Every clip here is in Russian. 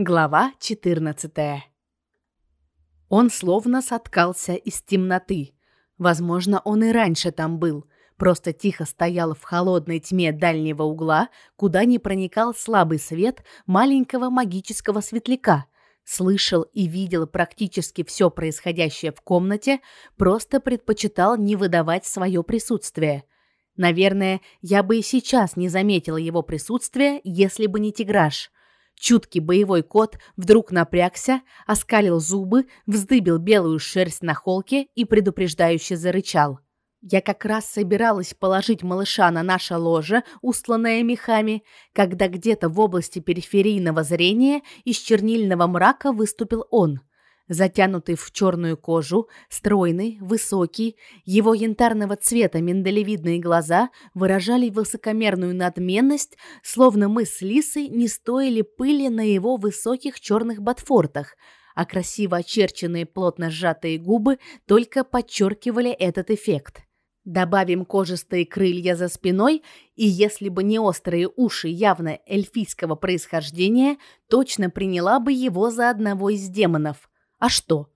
Глава 14. Он словно соткался из темноты. Возможно, он и раньше там был, просто тихо стоял в холодной тьме дальнего угла, куда не проникал слабый свет маленького магического светляка. Слышал и видел практически все происходящее в комнате, просто предпочитал не выдавать свое присутствие. Наверное, я бы и сейчас не заметила его присутствия, если бы не тиграж – Чуткий боевой кот вдруг напрягся, оскалил зубы, вздыбил белую шерсть на холке и предупреждающе зарычал. Я как раз собиралась положить малыша на наше ложе, устланное мехами, когда где-то в области периферийного зрения из чернильного мрака выступил он. Затянутый в черную кожу, стройный, высокий, его янтарного цвета миндалевидные глаза выражали высокомерную надменность, словно мы с Лисой не стоили пыли на его высоких черных ботфортах, а красиво очерченные плотно сжатые губы только подчеркивали этот эффект. Добавим кожистые крылья за спиной, и если бы не острые уши явно эльфийского происхождения, точно приняла бы его за одного из демонов – а что?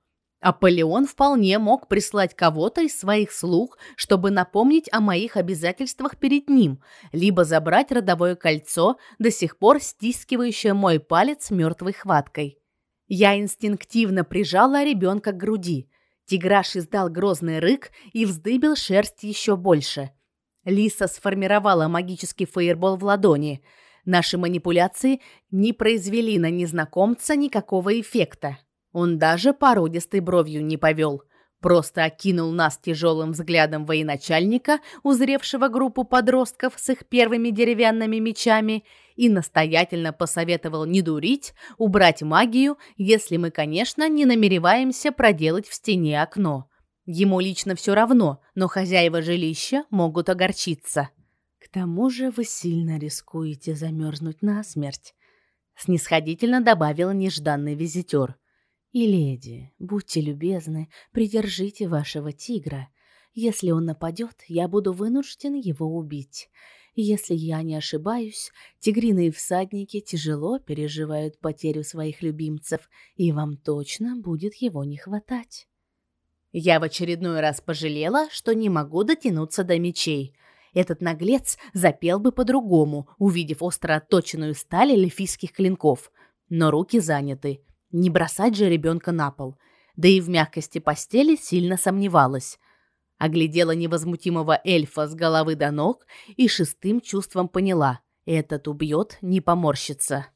Аполеон вполне мог прислать кого-то из своих слуг, чтобы напомнить о моих обязательствах перед ним, либо забрать родовое кольцо, до сих пор стискивающее мой палец мертвой хваткой. Я инстинктивно прижала ребенка к груди. Тиграш издал грозный рык и вздыбил шерсть еще больше. Лиса сформировала магический фейербол в ладони. Наши манипуляции не произвели на незнакомца никакого эффекта. Он даже породистой бровью не повел, просто окинул нас тяжелым взглядом военачальника, узревшего группу подростков с их первыми деревянными мечами, и настоятельно посоветовал не дурить, убрать магию, если мы, конечно, не намереваемся проделать в стене окно. Ему лично все равно, но хозяева жилища могут огорчиться. К тому же вы сильно рискуете замерзнуть насмерть, снисходительно добавил нежданный визитер. И, леди, будьте любезны, придержите вашего тигра. Если он нападет, я буду вынужден его убить. Если я не ошибаюсь, тигриные всадники тяжело переживают потерю своих любимцев, и вам точно будет его не хватать. Я в очередной раз пожалела, что не могу дотянуться до мечей. Этот наглец запел бы по-другому, увидев остро отточенную сталь эльфийских клинков. Но руки заняты. Не бросать же ребенка на пол. Да и в мягкости постели сильно сомневалась. Оглядела невозмутимого эльфа с головы до ног и шестым чувством поняла – этот убьет, не поморщится.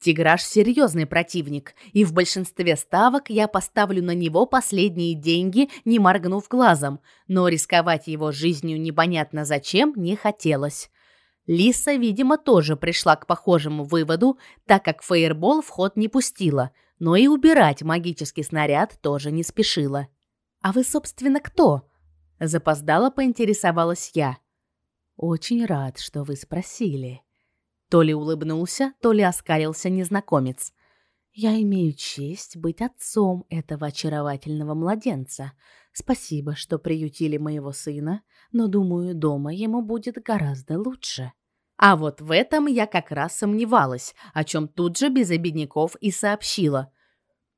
Тиграш серьезный противник, и в большинстве ставок я поставлю на него последние деньги, не моргнув глазом, но рисковать его жизнью непонятно зачем не хотелось. Лиса, видимо, тоже пришла к похожему выводу, так как фейербол в ход не пустила – но и убирать магический снаряд тоже не спешила. «А вы, собственно, кто?» – запоздала поинтересовалась я. «Очень рад, что вы спросили». То ли улыбнулся, то ли оскалился незнакомец. «Я имею честь быть отцом этого очаровательного младенца. Спасибо, что приютили моего сына, но, думаю, дома ему будет гораздо лучше». А вот в этом я как раз сомневалась, о чем тут же без обидников и сообщила.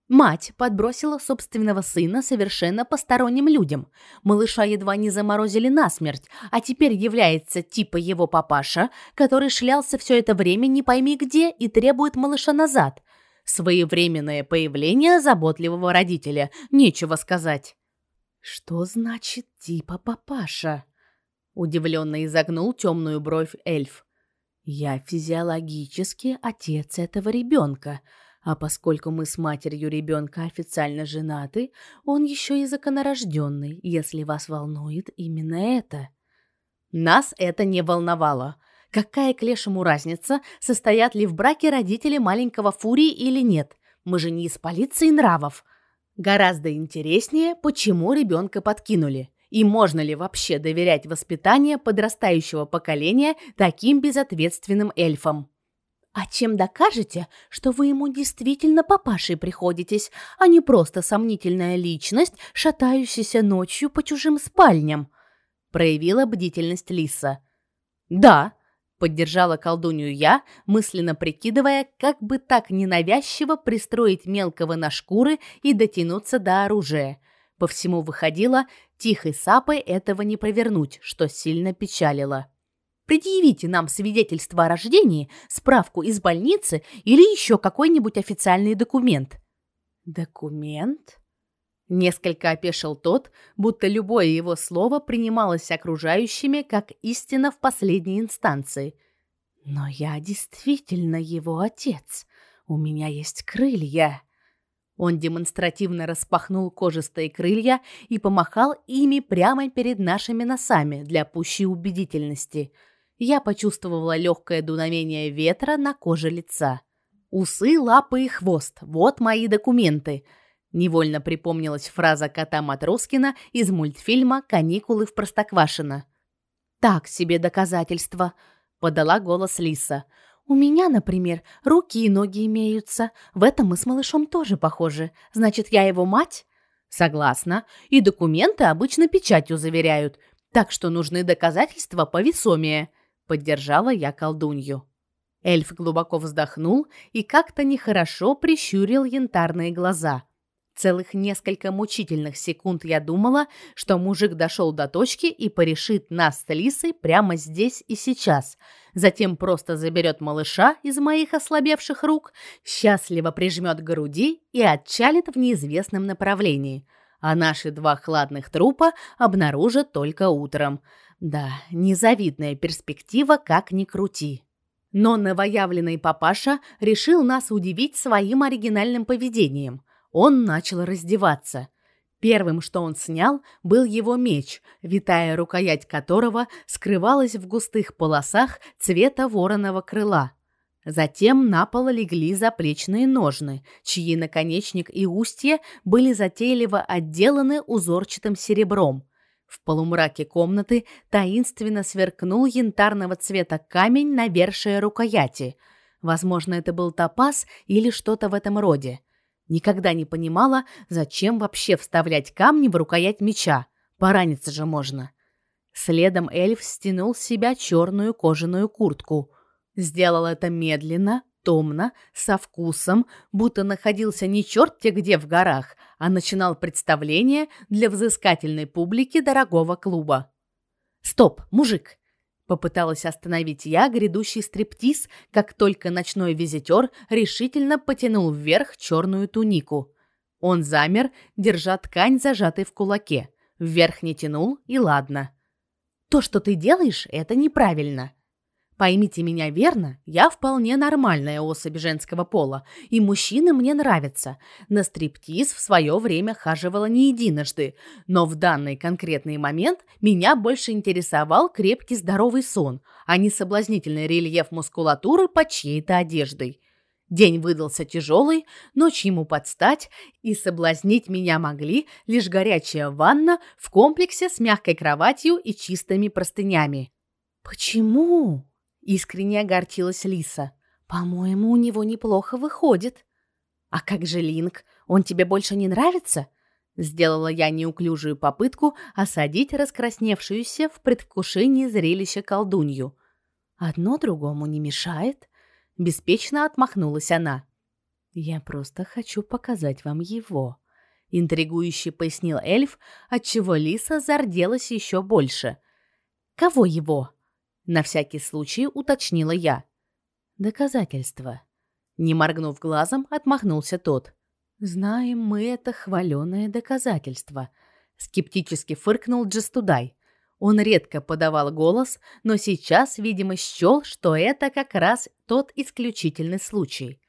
Мать подбросила собственного сына совершенно посторонним людям. Малыша едва не заморозили насмерть, а теперь является типа его папаша, который шлялся все это время не пойми где и требует малыша назад. Своевременное появление заботливого родителя, нечего сказать. Что значит типа папаша? Удивленно изогнул темную бровь эльф. Я физиологически отец этого ребенка, а поскольку мы с матерью ребенка официально женаты, он еще и законорожденный, если вас волнует именно это. Нас это не волновало. Какая к лешему разница, состоят ли в браке родители маленького Фурии или нет? Мы же не из полиции нравов. Гораздо интереснее, почему ребенка подкинули. И можно ли вообще доверять воспитание подрастающего поколения таким безответственным эльфам? А чем докажете, что вы ему действительно папашей приходитесь, а не просто сомнительная личность, шатающаяся ночью по чужим спальням? Проявила бдительность Лиса. Да, Поддержала колдунью я, мысленно прикидывая, как бы так ненавязчиво пристроить мелкого на шкуры и дотянуться до оружия. По всему выходило, тихой сапой этого не провернуть, что сильно печалило. Предъявите нам свидетельство о рождении, справку из больницы или еще какой-нибудь официальный документ. Документ? Несколько опешил тот, будто любое его слово принималось окружающими как истина в последней инстанции. Но я действительно его отец. У меня есть крылья. Он демонстративно распахнул кожистые крылья и помахал ими прямо перед нашими носами для пущей убедительности. Я почувствовала легкое дуновение ветра на коже лица. Усы, лапы и хвост. Вот мои документы. Невольно припомнилась фраза кота Матроскина из мультфильма Каникулы в Простоквашино. Так себе доказательство, подала голос Лиса. У меня, например, руки и ноги имеются. В этом мы с малышом тоже похожи. Значит, я его мать? Согласна. И документы обычно печатью заверяют. Так что нужны доказательства повесомее, поддержала я колдунью. Эльф глубоко вздохнул и как-то нехорошо прищурил янтарные глаза. Целых несколько мучительных секунд я думала, что мужик дошел до точки и порешит нас с Лисой прямо здесь и сейчас. Затем просто заберет малыша из моих ослабевших рук, счастливо прижмет к груди и отчалит в неизвестном направлении. А наши два хладных трупа обнаружат только утром. Да, незавидная перспектива, как ни крути. Но новоявленный папаша решил нас удивить своим оригинальным поведением – он начал раздеваться. Первым, что он снял, был его меч, витая рукоять которого скрывалась в густых полосах цвета вороного крыла. Затем на пол легли заплечные ножны, чьи наконечник и устье были затейливо отделаны узорчатым серебром. В полумраке комнаты таинственно сверкнул янтарного цвета камень навершие рукояти. Возможно, это был топаз или что-то в этом роде. Никогда не понимала, зачем вообще вставлять камни в рукоять меча. Пораниться же можно. Следом эльф стянул с себя черную кожаную куртку. Сделал это медленно, томно, со вкусом, будто находился не черт-те где в горах, а начинал представление для взыскательной публики дорогого клуба. «Стоп, мужик! Попыталась остановить я грядущий стриптиз, как только ночной визитер решительно потянул вверх черную тунику. Он замер, держа ткань зажатой в кулаке. Вверх не тянул, и ладно. То, что ты делаешь, это неправильно. Поймите меня верно, я вполне нормальная особь женского пола, и мужчины мне нравятся. На стриптиз в свое время хаживала не единожды, но в данный конкретный момент меня больше интересовал крепкий здоровый сон, а не соблазнительный рельеф мускулатуры под чьей-то одеждой. День выдался тяжелый, ночь ему подстать, и соблазнить меня могли лишь горячая ванна в комплексе с мягкой кроватью и чистыми простынями. «Почему?» Искренне огорчилась Лиса. По-моему, у него неплохо выходит. А как же Линк? Он тебе больше не нравится? Сделала я неуклюжую попытку осадить раскрасневшуюся в предвкушении зрелища колдунью. Одно другому не мешает, беспечно отмахнулась она. Я просто хочу показать вам его, интригующе пояснил эльф, отчего Лиса зарделась еще больше. Кого его? На всякий случай уточнила я. Доказательства. Не моргнув глазом, отмахнулся тот. Знаем мы это хваленое доказательство. Скептически фыркнул Джастудай. Он редко подавал голос, но сейчас, видимо, счел, что это как раз тот исключительный случай.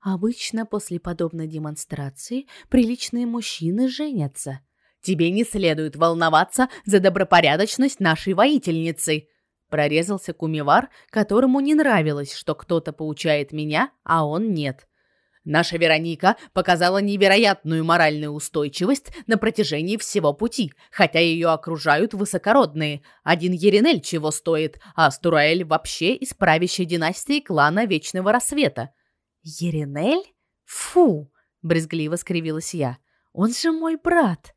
Обычно после подобной демонстрации приличные мужчины женятся. Тебе не следует волноваться за добропорядочность нашей воительницы, Прорезался кумивар, которому не нравилось, что кто-то поучает меня, а он нет. Наша Вероника показала невероятную моральную устойчивость на протяжении всего пути, хотя ее окружают высокородные. Один Еринель чего стоит, а Астураэль вообще из правящей династии клана Вечного Рассвета. Еринель? Фу, брезгливо скривилась я. Он же мой брат.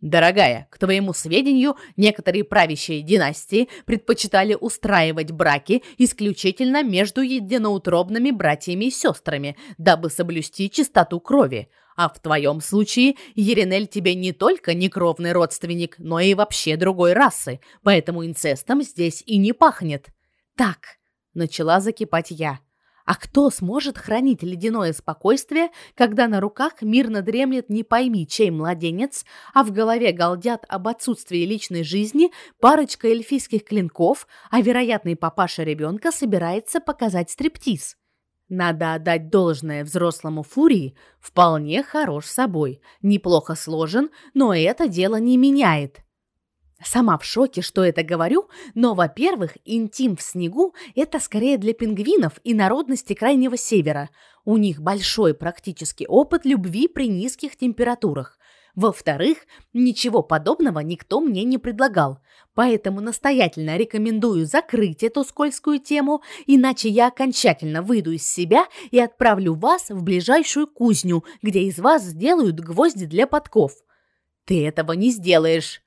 Дорогая, к твоему сведению, некоторые правящие династии предпочитали устраивать браки исключительно между единоутробными братьями и сестрами, дабы соблюсти чистоту крови. А в твоем случае Еринель тебе не только не кровный родственник, но и вообще другой расы, поэтому инцестом здесь и не пахнет. Так, начала закипать я. А кто сможет хранить ледяное спокойствие, когда на руках мирно дремлет не пойми чей младенец, а в голове галдят об отсутствии личной жизни парочка эльфийских клинков, а вероятный папаша ребенка собирается показать стриптиз? Надо отдать должное взрослому Фурии, вполне хорош собой, неплохо сложен, но это дело не меняет. Сама в шоке, что это говорю, но, во-первых, интим в снегу – это скорее для пингвинов и народности Крайнего Севера. У них большой практический опыт любви при низких температурах. Во-вторых, ничего подобного никто мне не предлагал, поэтому настоятельно рекомендую закрыть эту скользкую тему, иначе я окончательно выйду из себя и отправлю вас в ближайшую кузню, где из вас сделают гвозди для подков. Ты этого не сделаешь.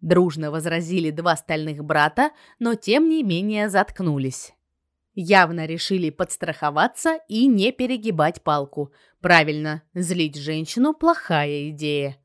Дружно возразили два стальных брата, но тем не менее заткнулись. Явно решили подстраховаться и не перегибать палку. Правильно, злить женщину плохая идея.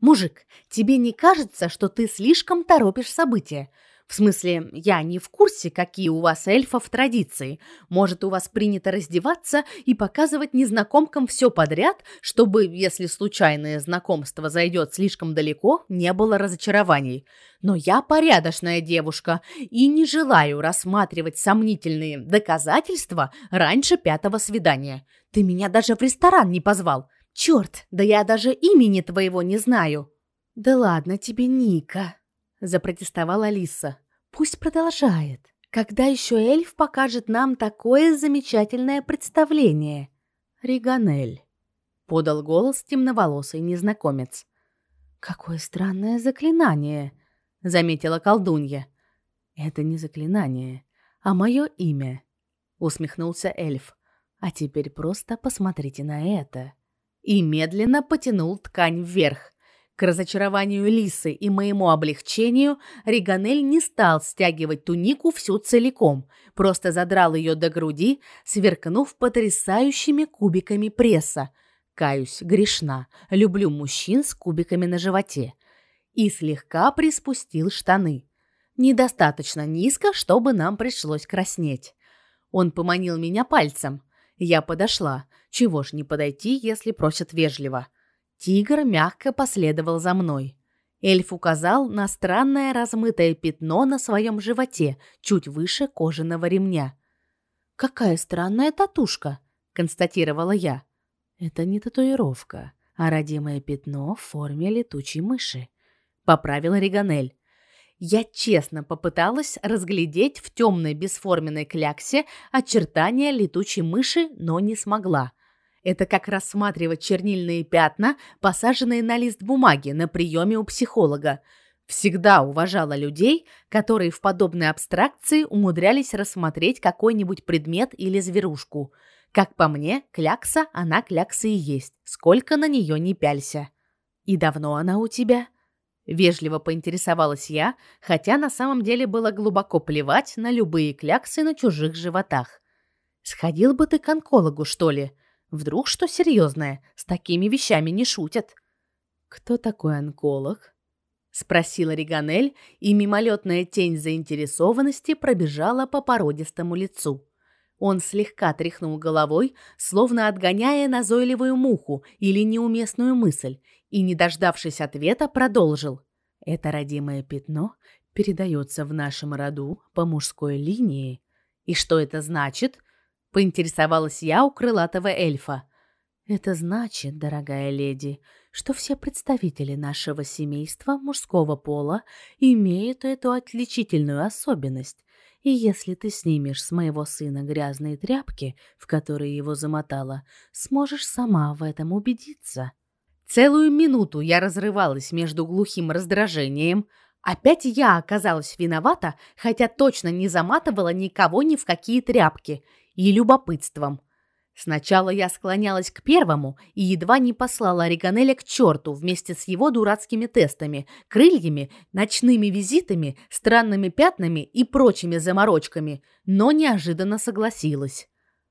Мужик, тебе не кажется, что ты слишком торопишь события? В смысле, я не в курсе, какие у вас эльфов традиции. Может, у вас принято раздеваться и показывать незнакомкам все подряд, чтобы, если случайное знакомство зайдет слишком далеко, не было разочарований. Но я порядочная девушка и не желаю рассматривать сомнительные доказательства раньше пятого свидания. Ты меня даже в ресторан не позвал. Черт, да я даже имени твоего не знаю. Да ладно тебе, Ника, запротестовала Алиса. Пусть продолжает. Когда еще эльф покажет нам такое замечательное представление? Риганель, подал голос темноволосый незнакомец. Какое странное заклинание, заметила колдунья. Это не заклинание, а мое имя, усмехнулся эльф. А теперь просто посмотрите на это. И медленно потянул ткань вверх. К разочарованию Лисы и моему облегчению Риганель не стал стягивать тунику всю целиком, просто задрал ее до груди, сверкнув потрясающими кубиками пресса. Каюсь, грешна, люблю мужчин с кубиками на животе. И слегка приспустил штаны. Недостаточно низко, чтобы нам пришлось краснеть. Он поманил меня пальцем. Я подошла. Чего ж не подойти, если просят вежливо. Тигр мягко последовал за мной. Эльф указал на странное размытое пятно на своем животе, чуть выше кожаного ремня. «Какая странная татушка», — констатировала я. «Это не татуировка, а родимое пятно в форме летучей мыши», — поправила Риганель. Я честно попыталась разглядеть в темной бесформенной кляксе очертания летучей мыши, но не смогла. Это как рассматривать чернильные пятна, посаженные на лист бумаги на приеме у психолога. Всегда уважала людей, которые в подобной абстракции умудрялись рассмотреть какой-нибудь предмет или зверушку. Как по мне, клякса, она клякса и есть, сколько на нее не пялься. И давно она у тебя? Вежливо поинтересовалась я, хотя на самом деле было глубоко плевать на любые кляксы на чужих животах. Сходил бы ты к онкологу, что ли? Вдруг что серьезное, с такими вещами не шутят. Кто такой онколог? спросила Риганель, и мимолетная тень заинтересованности пробежала по породистому лицу. Он слегка тряхнул головой, словно отгоняя назойливую муху или неуместную мысль, и, не дождавшись ответа, продолжил: "Это родимое пятно передается в нашем роду по мужской линии. И что это значит? Поинтересовалась я у крылатого эльфа. Это значит, дорогая леди, что все представители нашего семейства мужского пола имеют эту отличительную особенность. И если ты снимешь с моего сына грязные тряпки, в которые его замотала, сможешь сама в этом убедиться. Целую минуту я разрывалась между глухим раздражением, опять я оказалась виновата, хотя точно не заматывала никого ни в какие тряпки, и любопытством. Сначала я склонялась к первому и едва не послала Риганеля к черту вместе с его дурацкими тестами, крыльями, ночными визитами, странными пятнами и прочими заморочками, но неожиданно согласилась.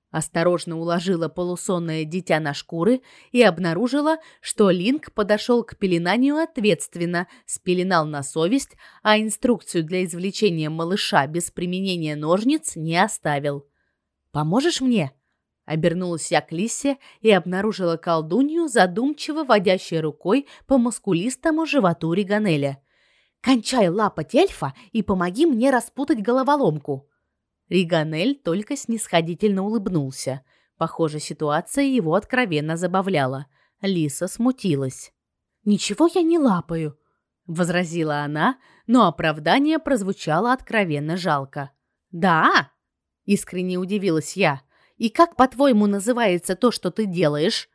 Осторожно уложила полусонное дитя на шкуры и обнаружила, что Линк подошел к пеленанию ответственно, спеленал на совесть, а инструкцию для извлечения малыша без применения ножниц не оставил. «Поможешь мне?» Обернулась я к Лисе и обнаружила колдунью, задумчиво водящей рукой по мускулистому животу Риганеля. «Кончай лапать эльфа и помоги мне распутать головоломку!» Риганель только снисходительно улыбнулся. Похоже, ситуация его откровенно забавляла. Лиса смутилась. «Ничего я не лапаю», — возразила она, но оправдание прозвучало откровенно жалко. «Да?» — искренне удивилась я. И как, по-твоему, называется то, что ты делаешь?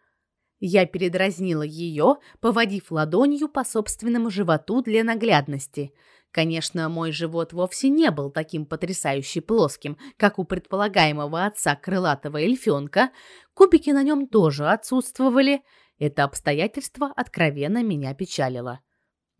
Я передразнила ее, поводив ладонью по собственному животу для наглядности. Конечно, мой живот вовсе не был таким потрясающе плоским, как у предполагаемого отца крылатого эльфёнка. Кубики на нем тоже отсутствовали. Это обстоятельство откровенно меня печалило.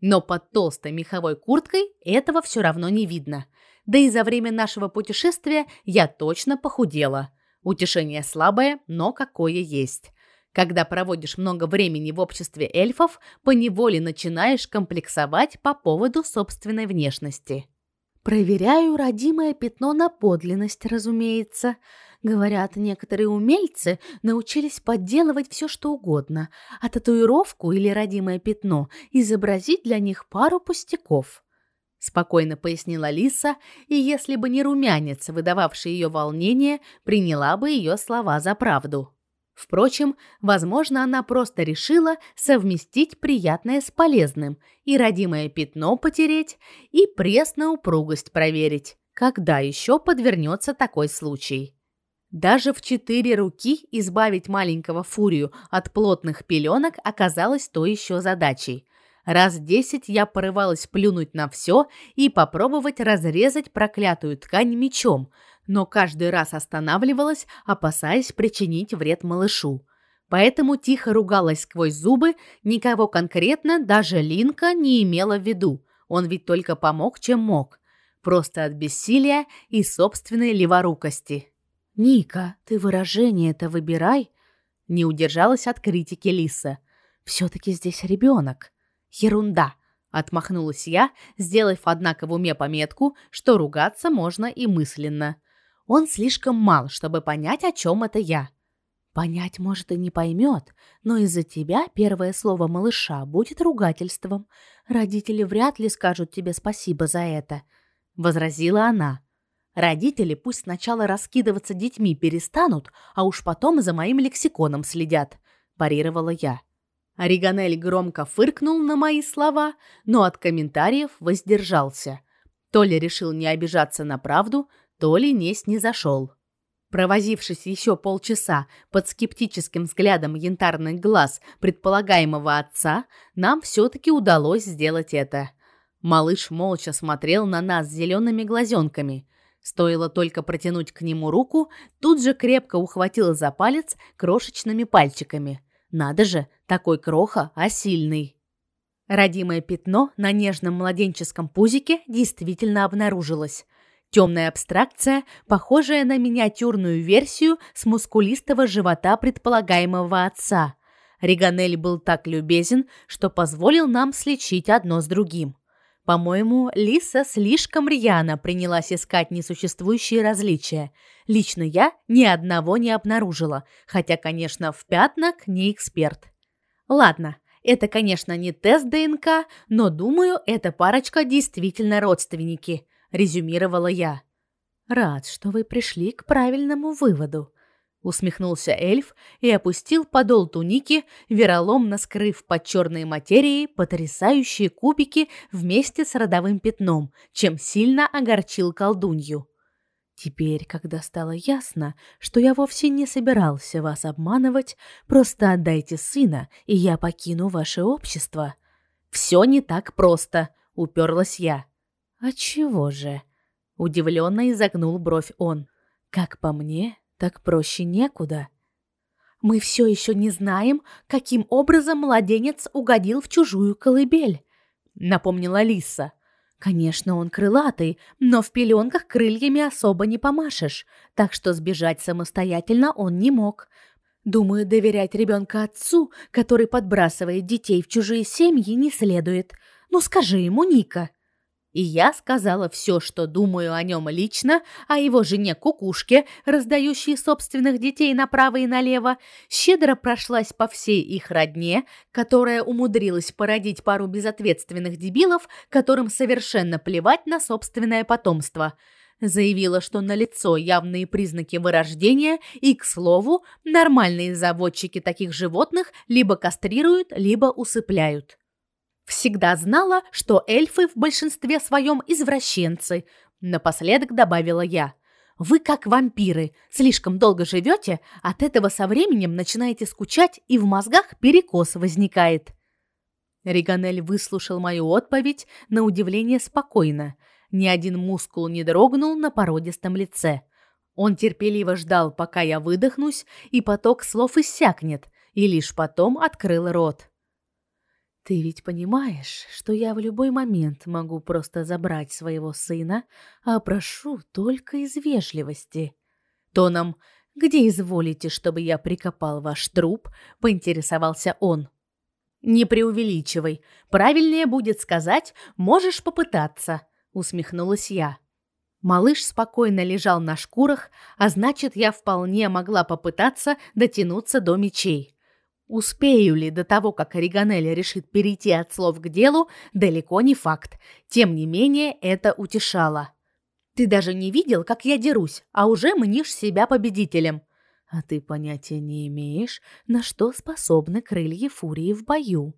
Но под толстой меховой курткой этого все равно не видно. Да и за время нашего путешествия я точно похудела. Утешение слабое, но какое есть. Когда проводишь много времени в обществе эльфов, поневоле начинаешь комплексовать по поводу собственной внешности. Проверяю родимое пятно на подлинность, разумеется. Говорят, некоторые умельцы научились подделывать все, что угодно, а татуировку или родимое пятно изобразить для них пару пустяков спокойно пояснила Лиса, и если бы не румянец, выдававший ее волнение, приняла бы ее слова за правду. Впрочем, возможно, она просто решила совместить приятное с полезным и родимое пятно потереть, и пресс на упругость проверить, когда еще подвернется такой случай. Даже в четыре руки избавить маленького фурию от плотных пеленок оказалось то еще задачей. Раз десять я порывалась плюнуть на все и попробовать разрезать проклятую ткань мечом, но каждый раз останавливалась, опасаясь причинить вред малышу. Поэтому тихо ругалась сквозь зубы, никого конкретно, даже Линка, не имела в виду. Он ведь только помог, чем мог. Просто от бессилия и собственной леворукости. «Ника, ты выражение это выбирай», — не удержалась от критики Лиса. «Все-таки здесь ребенок». Ерунда, отмахнулась я, сделав однако в уме пометку, что ругаться можно и мысленно. Он слишком мал, чтобы понять, о чем это я. Понять, может, и не поймет, но из-за тебя первое слово малыша будет ругательством. Родители вряд ли скажут тебе спасибо за это, возразила она. Родители пусть сначала раскидываться детьми перестанут, а уж потом за моим лексиконом следят, парировала я. Ориганель громко фыркнул на мои слова, но от комментариев воздержался. То ли решил не обижаться на правду, то ли не снизошел. Провозившись еще полчаса под скептическим взглядом янтарных глаз предполагаемого отца, нам все-таки удалось сделать это. Малыш молча смотрел на нас зелеными глазенками. Стоило только протянуть к нему руку, тут же крепко ухватил за палец крошечными пальчиками – надо же, такой кроха, а сильный. Родимое пятно на нежном младенческом пузике действительно обнаружилось. Темная абстракция, похожая на миниатюрную версию с мускулистого живота предполагаемого отца. Риганель был так любезен, что позволил нам сличить одно с другим. По-моему, Лиса слишком рьяно принялась искать несуществующие различия. Лично я ни одного не обнаружила, хотя, конечно, в пятнах не эксперт. Ладно, это, конечно, не тест ДНК, но, думаю, эта парочка действительно родственники, резюмировала я. Рад, что вы пришли к правильному выводу, усмехнулся эльф и опустил подол туники, вероломно скрыв под черной материей потрясающие кубики вместе с родовым пятном, чем сильно огорчил колдунью. Теперь, когда стало ясно, что я вовсе не собирался вас обманывать, просто отдайте сына, и я покину ваше общество. Все не так просто, уперлась я. А чего же? удивленно изогнул бровь он. Как по мне, так проще некуда. Мы все еще не знаем, каким образом младенец угодил в чужую колыбель, напомнила Лиса. Конечно, он крылатый, но в пеленках крыльями особо не помашешь, так что сбежать самостоятельно он не мог. Думаю, доверять ребенка отцу, который подбрасывает детей в чужие семьи, не следует. Ну скажи ему, Ника. И я сказала все, что думаю о нем лично, о его жене Кукушке, раздающей собственных детей направо и налево, щедро прошлась по всей их родне, которая умудрилась породить пару безответственных дебилов, которым совершенно плевать на собственное потомство. Заявила, что налицо явные признаки вырождения, и, к слову, нормальные заводчики таких животных либо кастрируют, либо усыпляют. Всегда знала, что эльфы в большинстве своем извращенцы, напоследок добавила я. Вы как вампиры, слишком долго живете, от этого со временем начинаете скучать и в мозгах перекос возникает. Риганель выслушал мою отповедь на удивление спокойно. Ни один мускул не дрогнул на породистом лице. Он терпеливо ждал, пока я выдохнусь, и поток слов иссякнет, и лишь потом открыл рот. Ты ведь понимаешь, что я в любой момент могу просто забрать своего сына, а прошу только из вежливости. Тоном «Где изволите, чтобы я прикопал ваш труп?» поинтересовался он. «Не преувеличивай. Правильнее будет сказать «можешь попытаться», усмехнулась я. Малыш спокойно лежал на шкурах, а значит, я вполне могла попытаться дотянуться до мечей. Успею ли до того, как Риганелли решит перейти от слов к делу, далеко не факт. Тем не менее, это утешало. Ты даже не видел, как я дерусь, а уже мнишь себя победителем. А ты понятия не имеешь, на что способны крылья фурии в бою,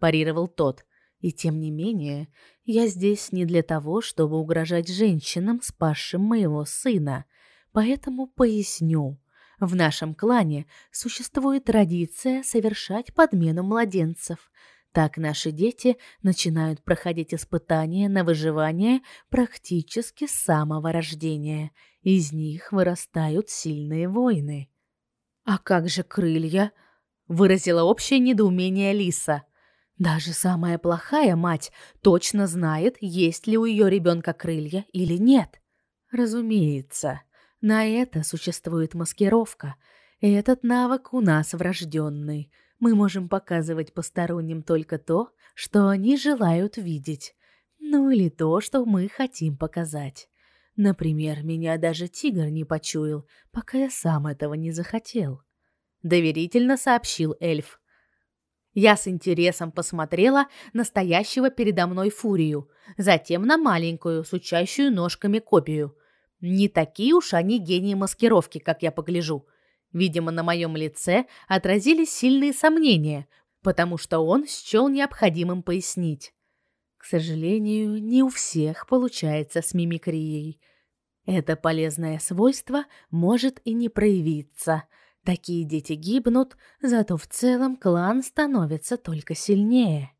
парировал тот. И тем не менее, я здесь не для того, чтобы угрожать женщинам, спасшим моего сына. Поэтому поясню. В нашем клане существует традиция совершать подмену младенцев. Так наши дети начинают проходить испытания на выживание практически с самого рождения. Из них вырастают сильные воины. А как же крылья? выразила общее недоумение Лиса. Даже самая плохая мать точно знает, есть ли у ее ребенка крылья или нет. Разумеется, на это существует маскировка. Этот навык у нас врожденный. Мы можем показывать посторонним только то, что они желают видеть. Ну или то, что мы хотим показать. Например, меня даже тигр не почуял, пока я сам этого не захотел. Доверительно сообщил эльф. Я с интересом посмотрела на стоящего передо мной фурию, затем на маленькую, сучащую ножками копию – не такие уж они гении маскировки, как я погляжу. Видимо, на моем лице отразились сильные сомнения, потому что он счел необходимым пояснить. К сожалению, не у всех получается с мимикрией. Это полезное свойство может и не проявиться. Такие дети гибнут, зато в целом клан становится только сильнее.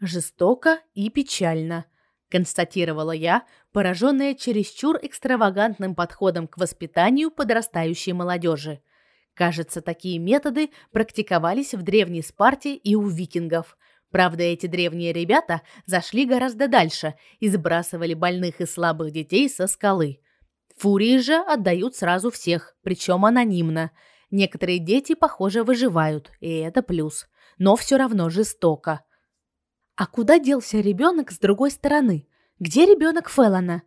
Жестоко и печально констатировала я, пораженная чересчур экстравагантным подходом к воспитанию подрастающей молодежи. Кажется, такие методы практиковались в древней Спарте и у викингов. Правда, эти древние ребята зашли гораздо дальше и сбрасывали больных и слабых детей со скалы. Фурии же отдают сразу всех, причем анонимно. Некоторые дети, похоже, выживают, и это плюс. Но все равно жестоко. А куда делся ребенок с другой стороны? Где ребенок Феллона?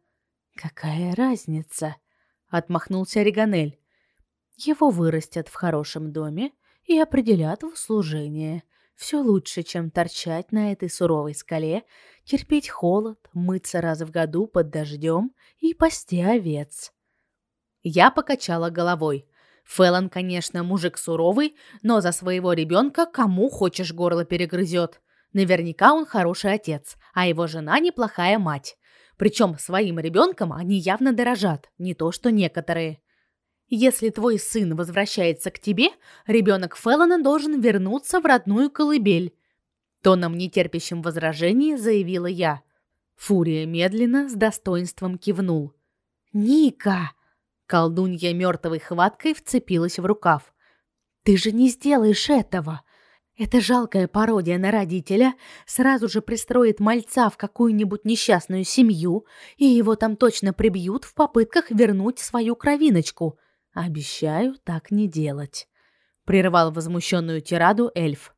Какая разница? Отмахнулся Риганель. Его вырастят в хорошем доме и определят в служение. Все лучше, чем торчать на этой суровой скале, терпеть холод, мыться раз в году под дождем и пасти овец. Я покачала головой. Феллон, конечно, мужик суровый, но за своего ребенка кому хочешь горло перегрызет. Наверняка он хороший отец, а его жена неплохая мать. Причем своим ребенком они явно дорожат, не то что некоторые. Если твой сын возвращается к тебе, ребенок Феллона должен вернуться в родную колыбель. Тоном нетерпящим возражений заявила я. Фурия медленно, с достоинством кивнул. «Ника!» Колдунья мертвой хваткой вцепилась в рукав. Ты же не сделаешь этого. Эта жалкая пародия на родителя сразу же пристроит мальца в какую-нибудь несчастную семью, и его там точно прибьют в попытках вернуть свою кровиночку. Обещаю так не делать. Прервал возмущенную тираду эльф.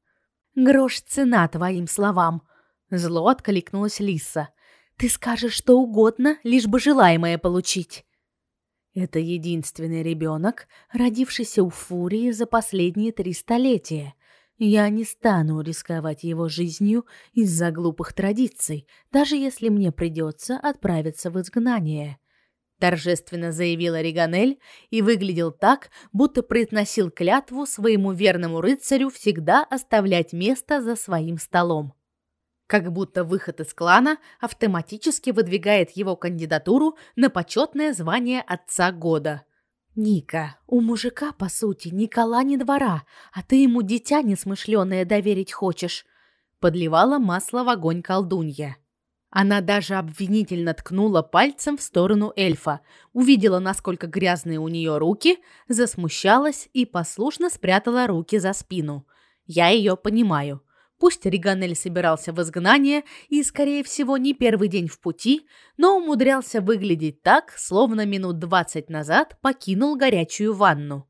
Грош цена твоим словам. Зло откликнулась Лиса. Ты скажешь что угодно, лишь бы желаемое получить. Это единственный ребенок, родившийся у Фурии за последние три столетия. Я не стану рисковать его жизнью из-за глупых традиций, даже если мне придется отправиться в изгнание. Торжественно заявила Риганель и выглядел так, будто произносил клятву своему верному рыцарю всегда оставлять место за своим столом. Как будто выход из клана автоматически выдвигает его кандидатуру на почетное звание отца года. Ника, у мужика, по сути, ни кола, ни двора, а ты ему дитя несмышленое доверить хочешь. Подливала масло в огонь колдунья. Она даже обвинительно ткнула пальцем в сторону эльфа, увидела, насколько грязные у нее руки, засмущалась и послушно спрятала руки за спину. Я ее понимаю. Пусть Риганель собирался в изгнание и, скорее всего, не первый день в пути, но умудрялся выглядеть так, словно минут двадцать назад покинул горячую ванну.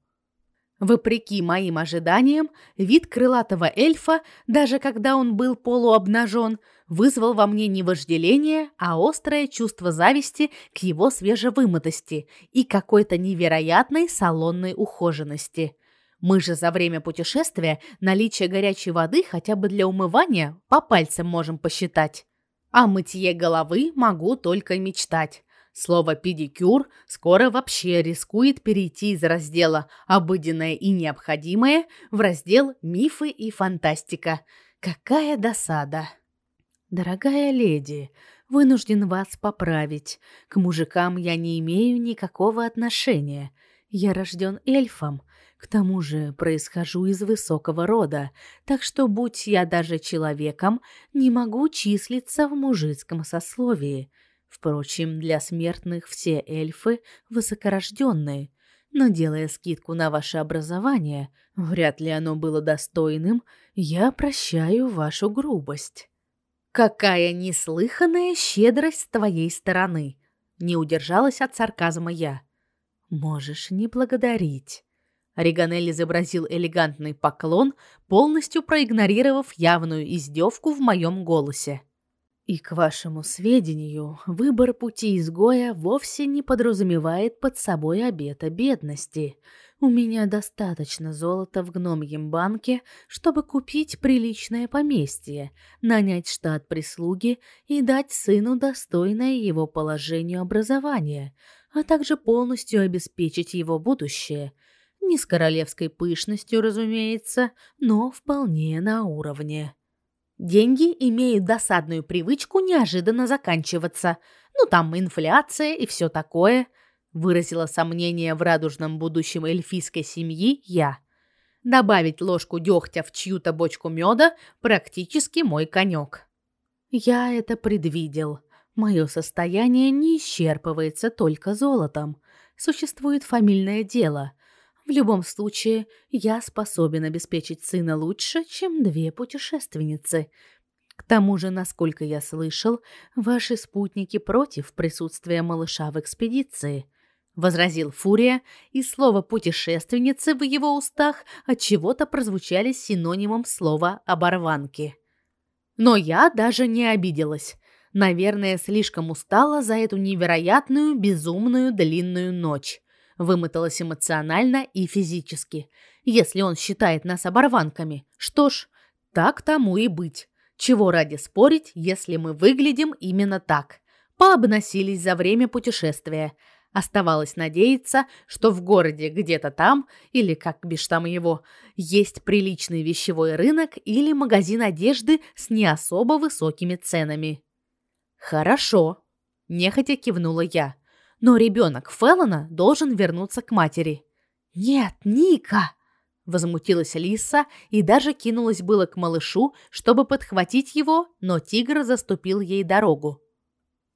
Вопреки моим ожиданиям, вид крылатого эльфа, даже когда он был полуобнажен, вызвал во мне не вожделение, а острое чувство зависти к его свежевымытости и какой-то невероятной салонной ухоженности – мы же за время путешествия наличие горячей воды хотя бы для умывания по пальцам можем посчитать. А мытье головы могу только мечтать. Слово «педикюр» скоро вообще рискует перейти из раздела «обыденное и необходимое» в раздел «мифы и фантастика». Какая досада! Дорогая леди, вынужден вас поправить. К мужикам я не имею никакого отношения. Я рожден эльфом, к тому же происхожу из высокого рода, так что, будь я даже человеком, не могу числиться в мужицком сословии. Впрочем, для смертных все эльфы высокорожденные. Но делая скидку на ваше образование, вряд ли оно было достойным, я прощаю вашу грубость. Какая неслыханная щедрость с твоей стороны, не удержалась от сарказма я. Можешь не благодарить. Риганель изобразил элегантный поклон, полностью проигнорировав явную издевку в моем голосе. И к вашему сведению, выбор пути изгоя вовсе не подразумевает под собой обета бедности. У меня достаточно золота в гномьем банке, чтобы купить приличное поместье, нанять штат прислуги и дать сыну достойное его положению образование, а также полностью обеспечить его будущее – не с королевской пышностью, разумеется, но вполне на уровне. Деньги имеют досадную привычку неожиданно заканчиваться. Ну, там инфляция и все такое, выразила сомнение в радужном будущем эльфийской семьи я. Добавить ложку дегтя в чью-то бочку меда практически мой конек. Я это предвидел. Мое состояние не исчерпывается только золотом. Существует фамильное дело, в любом случае, я способен обеспечить сына лучше, чем две путешественницы. К тому же, насколько я слышал, ваши спутники против присутствия малыша в экспедиции, возразил Фурия, и слово путешественницы в его устах от чего-то прозвучали синонимом слова оборванки. Но я даже не обиделась. Наверное, слишком устала за эту невероятную, безумную длинную ночь вымоталась эмоционально и физически. Если он считает нас оборванками, что ж, так тому и быть. Чего ради спорить, если мы выглядим именно так? Пообносились за время путешествия. Оставалось надеяться, что в городе где-то там, или как бишь там его, есть приличный вещевой рынок или магазин одежды с не особо высокими ценами. «Хорошо», – нехотя кивнула я но ребенок Феллона должен вернуться к матери. «Нет, Ника!» Возмутилась Лиса и даже кинулась было к малышу, чтобы подхватить его, но тигр заступил ей дорогу.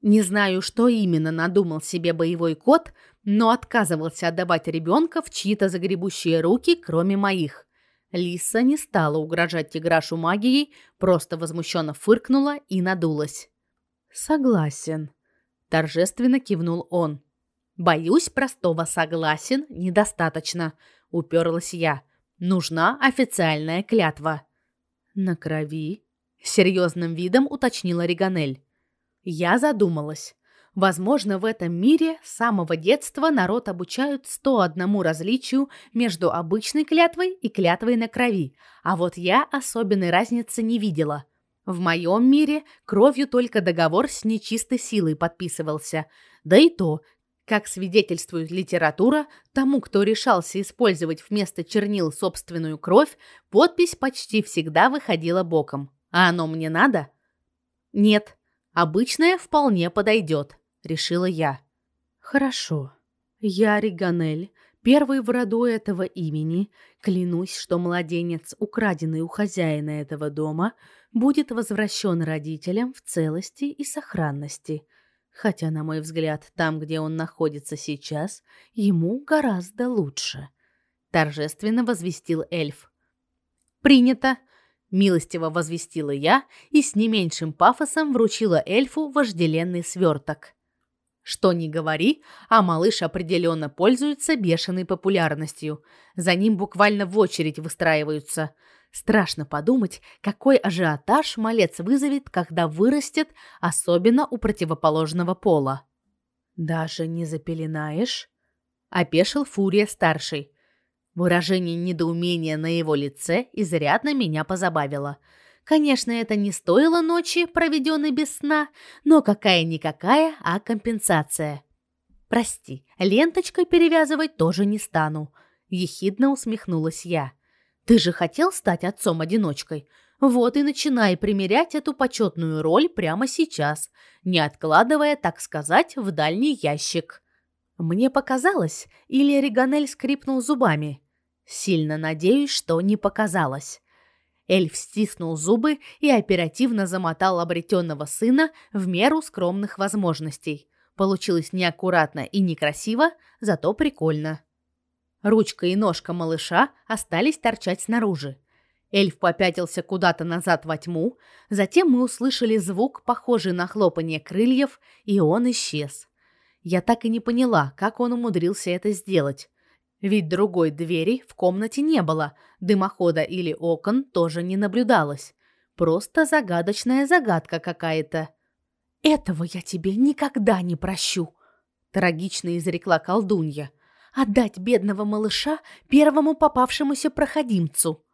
Не знаю, что именно надумал себе боевой кот, но отказывался отдавать ребенка в чьи-то загребущие руки, кроме моих. Лиса не стала угрожать тиграшу магией, просто возмущенно фыркнула и надулась. «Согласен», — торжественно кивнул он. «Боюсь, простого «согласен» недостаточно», — уперлась я. «Нужна официальная клятва». «На крови?» — серьезным видом уточнила Риганель. Я задумалась. Возможно, в этом мире с самого детства народ обучают 101 различию между обычной клятвой и клятвой на крови, а вот я особенной разницы не видела. В моем мире кровью только договор с нечистой силой подписывался. Да и то, как свидетельствует литература, тому, кто решался использовать вместо чернил собственную кровь, подпись почти всегда выходила боком. А оно мне надо? Нет, обычная вполне подойдет решила я. Хорошо. Я Риганель, первый в роду этого имени, клянусь, что младенец, украденный у хозяина этого дома, будет возвращен родителям в целости и сохранности. Хотя, на мой взгляд, там, где он находится сейчас, ему гораздо лучше. Торжественно возвестил эльф. Принято, милостиво возвестила я и с не меньшим пафосом вручила эльфу вожделенный сверток. Что ни говори, а малыш определенно пользуется бешеной популярностью. За ним буквально в очередь выстраиваются. Страшно подумать, какой ажиотаж малец вызовет, когда вырастет, особенно у противоположного пола. «Даже не запеленаешь?» – опешил Фурия-старший. Выражение недоумения на его лице изрядно меня позабавило – Конечно, это не стоило ночи, проведенной без сна, но какая-никакая, а компенсация. Прости, ленточкой перевязывать тоже не стану, ехидно усмехнулась я. Ты же хотел стать отцом-одиночкой. Вот и начинай примерять эту почетную роль прямо сейчас, не откладывая, так сказать, в дальний ящик. Мне показалось, или Риганель скрипнул зубами. Сильно надеюсь, что не показалось. Эльф стиснул зубы и оперативно замотал обретенного сына в меру скромных возможностей. Получилось неаккуратно и некрасиво, зато прикольно. Ручка и ножка малыша остались торчать снаружи. Эльф попятился куда-то назад во тьму, затем мы услышали звук, похожий на хлопанье крыльев, и он исчез. Я так и не поняла, как он умудрился это сделать. Ведь другой двери в комнате не было, дымохода или окон тоже не наблюдалось. Просто загадочная загадка какая-то. «Этого я тебе никогда не прощу», — трагично изрекла колдунья. «Отдать бедного малыша первому попавшемуся проходимцу».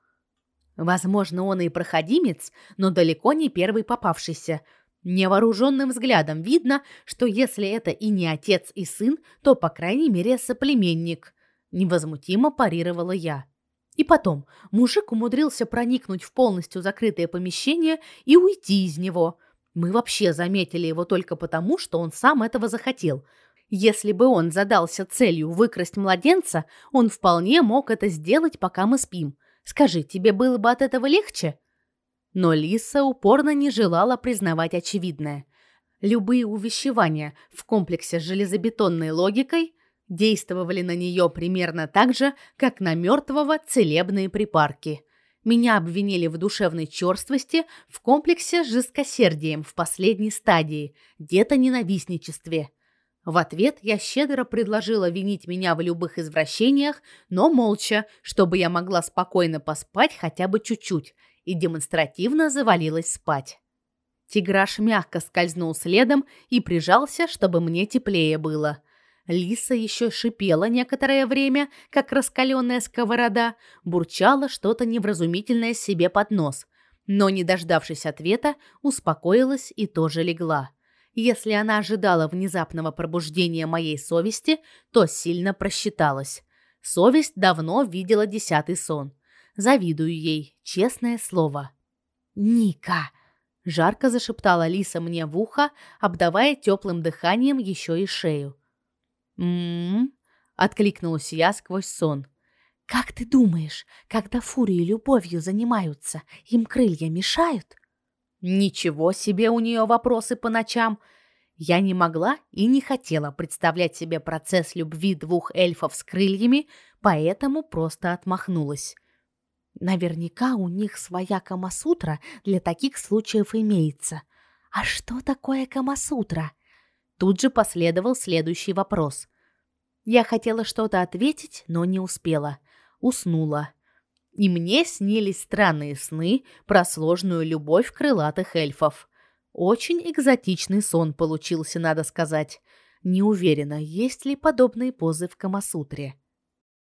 Возможно, он и проходимец, но далеко не первый попавшийся. Невооруженным взглядом видно, что если это и не отец и сын, то, по крайней мере, соплеменник невозмутимо парировала я. И потом, мужик умудрился проникнуть в полностью закрытое помещение и уйти из него. Мы вообще заметили его только потому, что он сам этого захотел. Если бы он задался целью выкрасть младенца, он вполне мог это сделать, пока мы спим. Скажи, тебе было бы от этого легче? Но Лиса упорно не желала признавать очевидное. Любые увещевания в комплексе с железобетонной логикой действовали на нее примерно так же, как на мертвого целебные припарки. Меня обвинили в душевной черствости в комплексе с жесткосердием в последней стадии, детоненавистничестве. В ответ я щедро предложила винить меня в любых извращениях, но молча, чтобы я могла спокойно поспать хотя бы чуть-чуть, и демонстративно завалилась спать. Тиграш мягко скользнул следом и прижался, чтобы мне теплее было. Лиса еще шипела некоторое время, как раскаленная сковорода, бурчала что-то невразумительное себе под нос, но, не дождавшись ответа, успокоилась и тоже легла. Если она ожидала внезапного пробуждения моей совести, то сильно просчиталась. Совесть давно видела десятый сон. Завидую ей, честное слово. «Ника!» – жарко зашептала Лиса мне в ухо, обдавая теплым дыханием еще и шею. «М-м-м», откликнулась я сквозь сон. «Как ты думаешь, когда фурии любовью занимаются, им крылья мешают?» «Ничего себе у нее вопросы по ночам!» Я не могла и не хотела представлять себе процесс любви двух эльфов с крыльями, поэтому просто отмахнулась. Наверняка у них своя Камасутра для таких случаев имеется. А что такое Камасутра? Тут же последовал следующий вопрос. Я хотела что-то ответить, но не успела. Уснула. И мне снились странные сны про сложную любовь крылатых эльфов. Очень экзотичный сон получился, надо сказать. Не уверена, есть ли подобные позы в Камасутре.